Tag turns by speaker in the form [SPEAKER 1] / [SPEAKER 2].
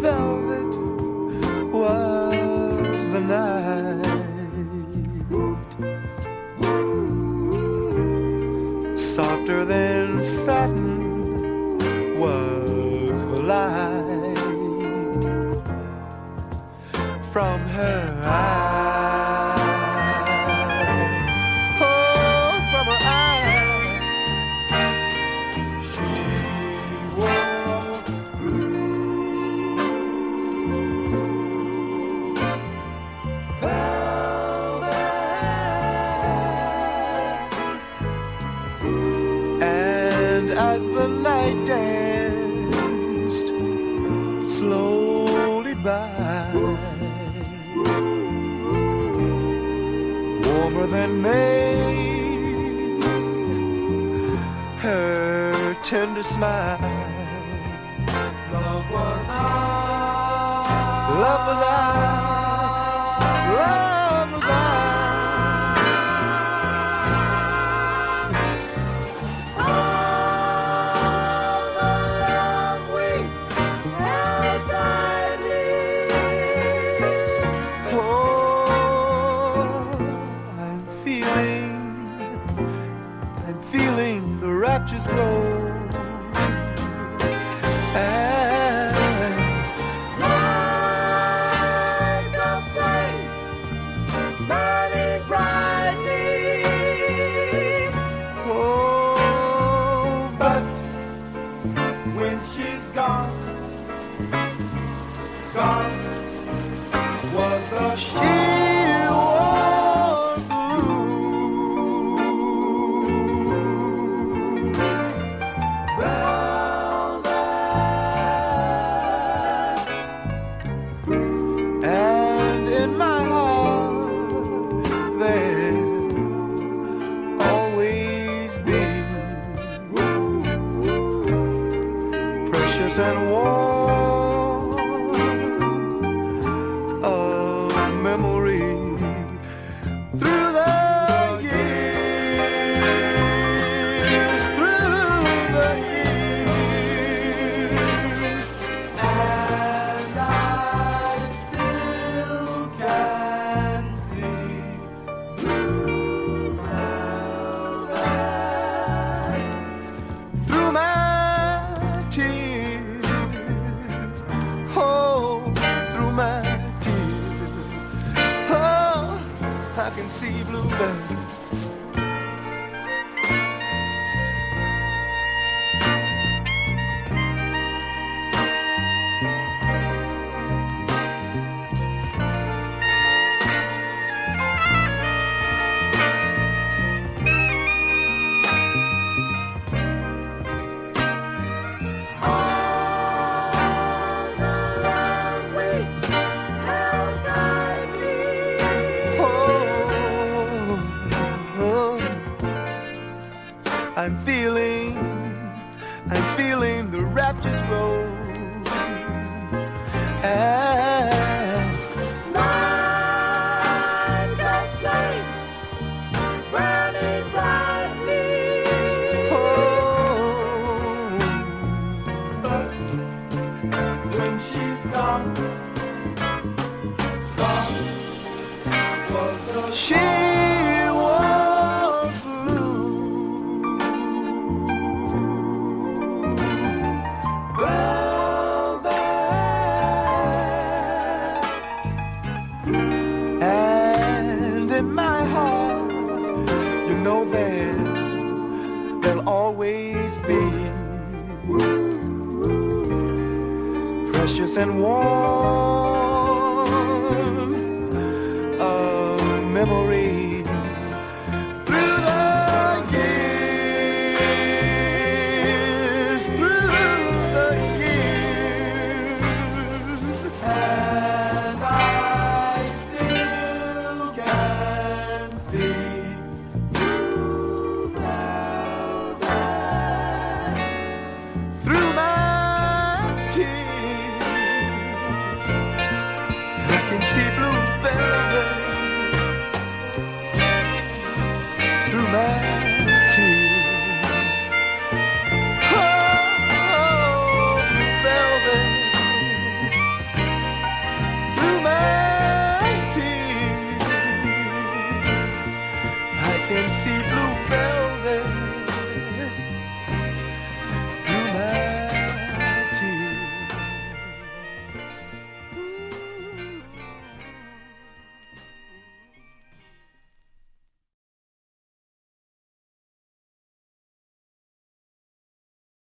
[SPEAKER 1] velvet was the night. Softer than satin was by, warmer than May, her tender smile. Love was I. Love was I. when she's gone, gone was the she I can see blue velvet. I'm feeling, I'm feeling the raptures grow. And like a flame burning brightly. Oh, but when she's gone, gone the she there'll always be precious and warm a memory